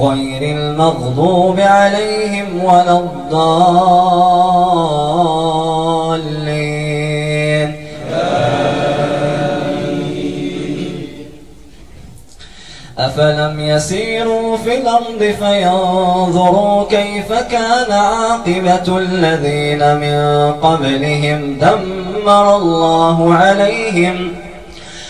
غير المغضوب عليهم ولا الضالين. أفلم يسيروا في الأرض فينظروا كيف كان عاقبة الذين من قبلهم دمر الله عليهم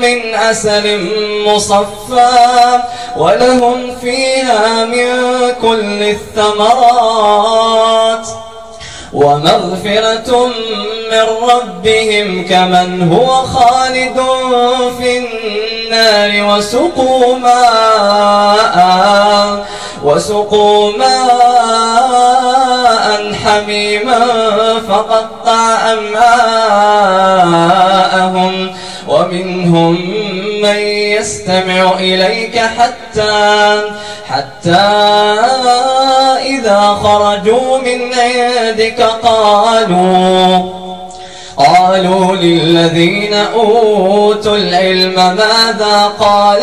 من عسل مصفى ولهم فيها من كل الثمرات ومغفرة من ربهم كمن هو خالد في النار وسقوا ماء وسقوا ماء حميما فقطع أمعاءهم ومنهم من يستمع إليك حتى حتى إذا خرجوا من عندك قالوا قالوا للذين أوتوا العلم ماذا قال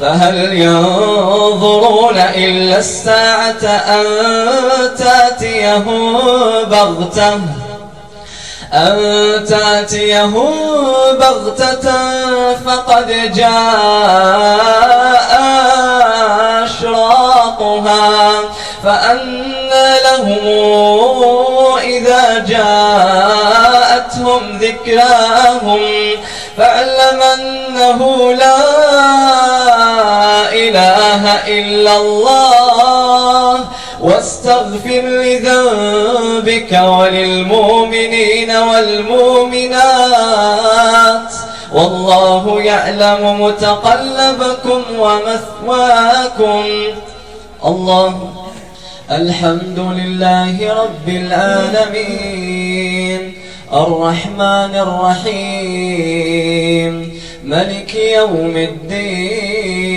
فهل ينظرون إلا الساعة أن تاتيهم بغتة؟ أن تاتيهم بغتة فقد جاء أشراطها فأنى لهم إذا جاءتهم ذكراهم فاعلم أنه لا إلا الله واستغفر لذنبك وللمؤمنين والمؤمنات والله يعلم متقلبكم ومثواكم الله الحمد لله رب العالمين الرحمن الرحيم ملك يوم الدين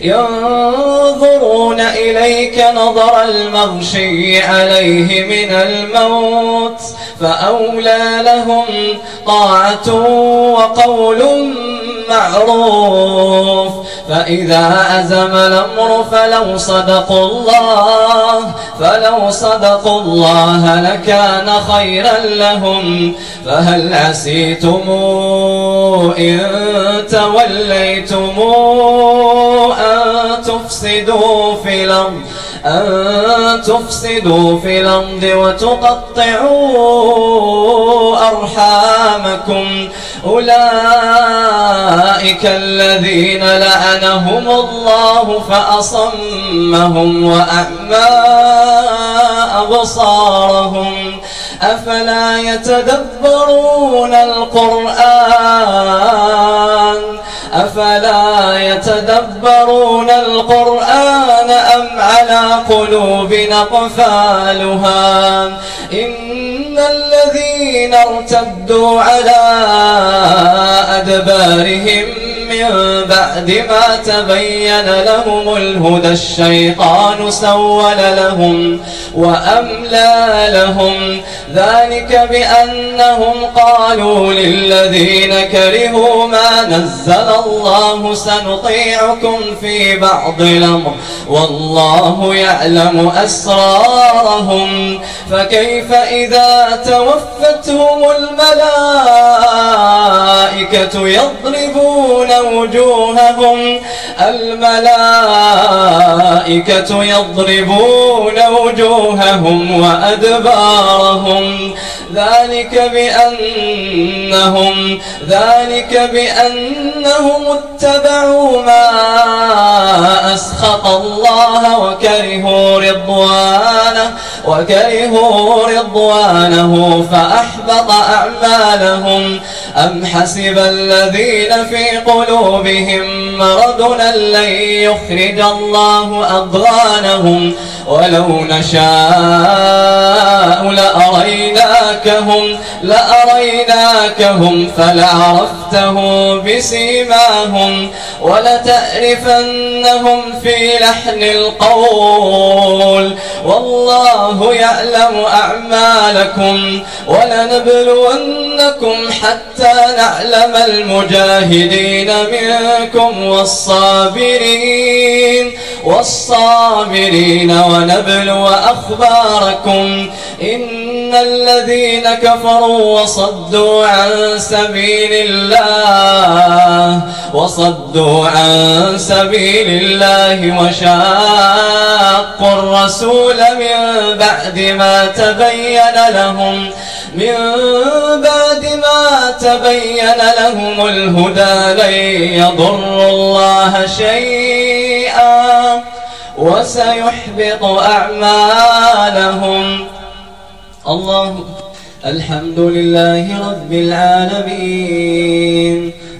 ينظرون إليك نظر المغشي عليه من الموت فأولى لهم طاعة وقول معروف فإذا أزم الأمر فلو صدقوا الله فلو صدقوا الله لكان خيرا لهم فهل عسيتم إن توليتم أن تفسدوا في الأرض أن تفسدوا في الأرض وتقطعوا أرحامكم. أولئك الذين لعنهم الله فأصمهم وأعمى أبصارهم. أفلا يتدبرون القرآن؟ أفلا يتدبرون القرآن أم على قلوب نقفالها إن الذين ارتدوا على أدبارهم من بعد ما تبين لهم الهدى الشيطان سول لهم وأملى لهم. ذلك بأنهم قالوا للذين كرهوا ما نزل الله سنطيعكم في بعض الأمر والله يعلم أسرارهم فكيف إذا توفتهم الملائكة يضربون وجوههم الملائكة يضربون وجوههم وأدبارهم. ذلك بأنهم ذلك بأنهم اتبعوا ما أسخط الله وكرهوا رضوانه وكرهوا رضوانه فأحبط أعمالهم. أم حسب الذين في قلوبهم مرض لن يخرج الله أضغانهم ولو نشاء لأريناكهم لأريناكهم فلعرفته بسيماهم ولتعرفنهم في لحن القول. والله يعلم أعمالكم ولنبلونكم حتى نعلم المجاهدين منكم والصابرين. والصابرين ونبلو أخباركم. إن الذين كفروا وصدوا عن سبيل الله وصدوا عن سبيل الله وشاقوا الرسول من بعد ما تبين لهم من بعد ما تبين لهم الهدى لن يضروا الله شيئا وسيحبط أعمالهم. الله الحمد لله رب العالمين.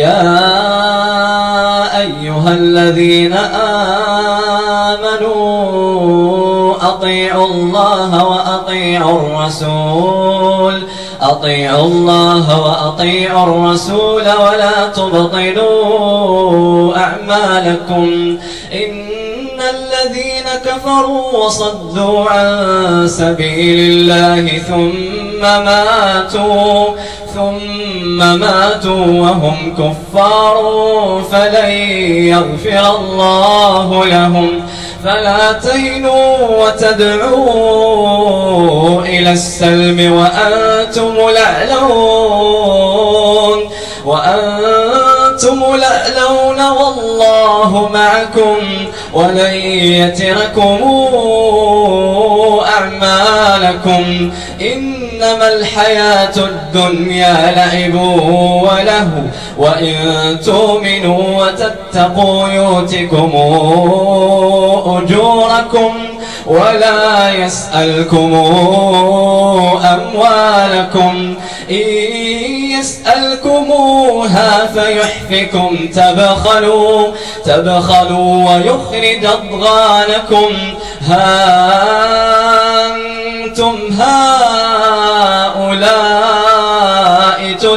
يا أيها الذين آمنوا أطيعوا الله وأطيعوا الرسول. أطيعوا الله وأطيعوا الرسول ولا تبطلوا أعمالكم. إن الذين كفروا وصدوا عن سبيل الله ثم ماتوا. ثم ماتوا وهم كفار فلن يغفر الله لهم. فلا تهنوا وتدعوا إلى السلم وأنتم لعلون وأنتم لعلون والله معكم. ولن يتركم أعمالكم. إنما الحياة الدنيا لعب وله وإن تؤمنوا وتتقوا يؤتكم أجوركم ولا يسألكم أموالكم. إن يسألكموها فيحفكم تبخلوا تبخلوا ويخرج أضغانكم. ها أنتم هؤلاء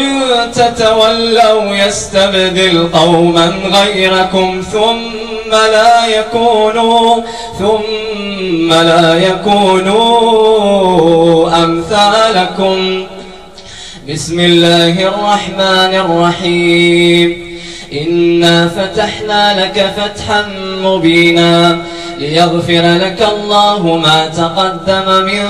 وإن تتولوا يستبدل قوما غيركم ثم لا يكونوا ثم لا يكونوا أمثالكم. بسم الله الرحمن الرحيم. إنا فتحنا لك فتحا مبينا. ليغفر لك الله ما تقدم من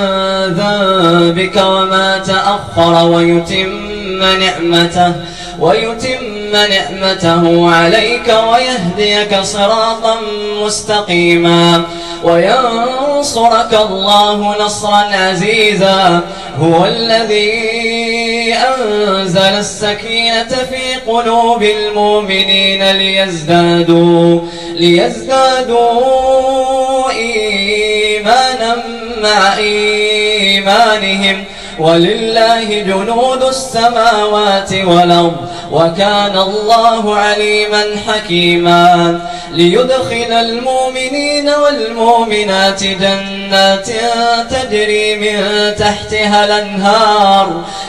ذنبك وما تأخر ويتم نعمته ويتم نعمته عليك ويهديك صراطا مستقيما وينصرك الله نصرا عزيزا. هو الذي أنزل السكينة في قلوب المؤمنين ليزدادوا, ليزدادوا إيمانا مع إيمانهم ولله جنود السماوات والأرض وكان الله عليما حكيما ليدخل المؤمنين والمؤمنات جنات تجري من تحتها الأنهار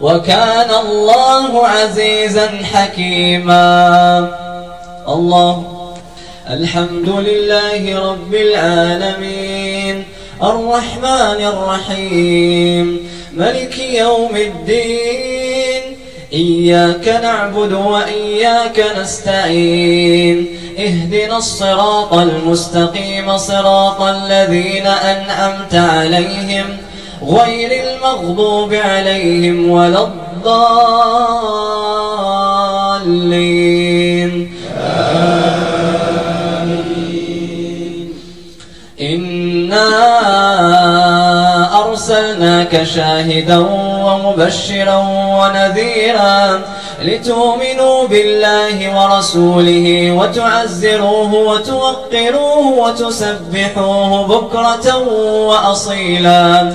وكان الله عزيزا حكيما. الله. الحمد لله رب العالمين. الرحمن الرحيم. ملك يوم الدين. إياك نعبد وإياك نستعين. اهدنا الصراط المستقيم صراط الذين أنعمت عليهم. غير المغضوب عليهم ولا الضالين. إنا أرسلناك شاهدا ومبشرا ونذيرا لتؤمنوا بالله ورسوله وتعزروه وتوقروه وتسبحوه بكرة وأصيلا.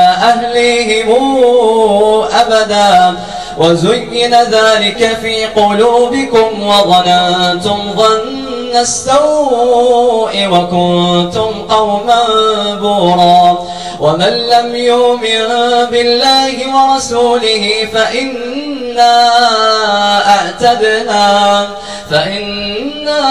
أهليهم أبدا. وزين ذلك في قلوبكم وظننتم ظن السوء وكنتم قوما بورا. ومن لم يؤمن بالله ورسوله فإنا أعتدنا فإنا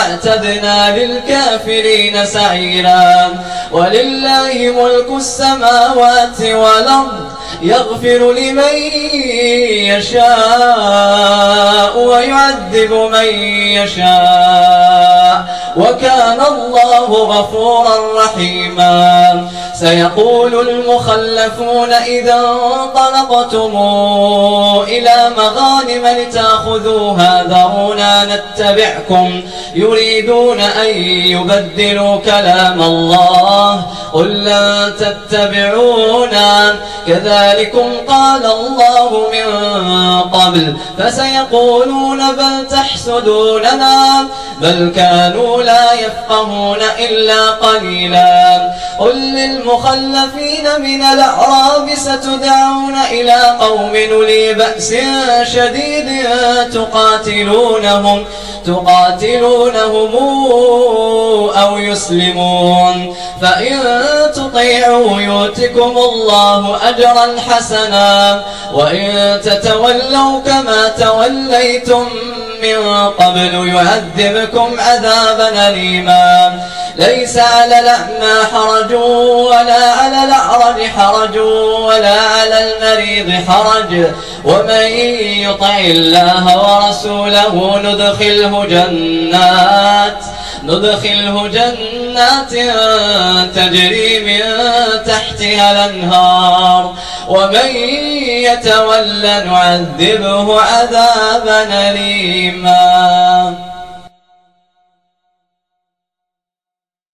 أعتدنا للكافرين سعيرا. ولله ملك السماوات والأرض يغفر لمن يشاء ويعذب من يشاء. وكان الله غفورا رحيما. سيقول المخلفون إذا انطلقتم إلى مغانم لتأخذوها ذرونا نتبعكم. يريدون أن يبدلوا كلام الله. قل لن تتبعونا. كذلكم قال الله من قبل فسيقولون بل تحسدوننا بل كانوا لا يفقهون إلا قليلا قل للمخلفين من الأعراب ستدعون إلى قوم لي بأس شديد تقاتلونهم تقاتلونهم أو يسلمون فإن تطيعوا يؤتكم الله أجرا حسنا وإن تتولوا كما توليتم من قبل يعذبكم عذابا أليما ليس على الأعمى حرج ولا على الأعرج حرج ولا على المريض حرج. ومن يطع الله ورسوله ندخله جنات ندخله جنات تجري من تحتها الأنهار. ومن يتولى نعذبه عذابا أليما.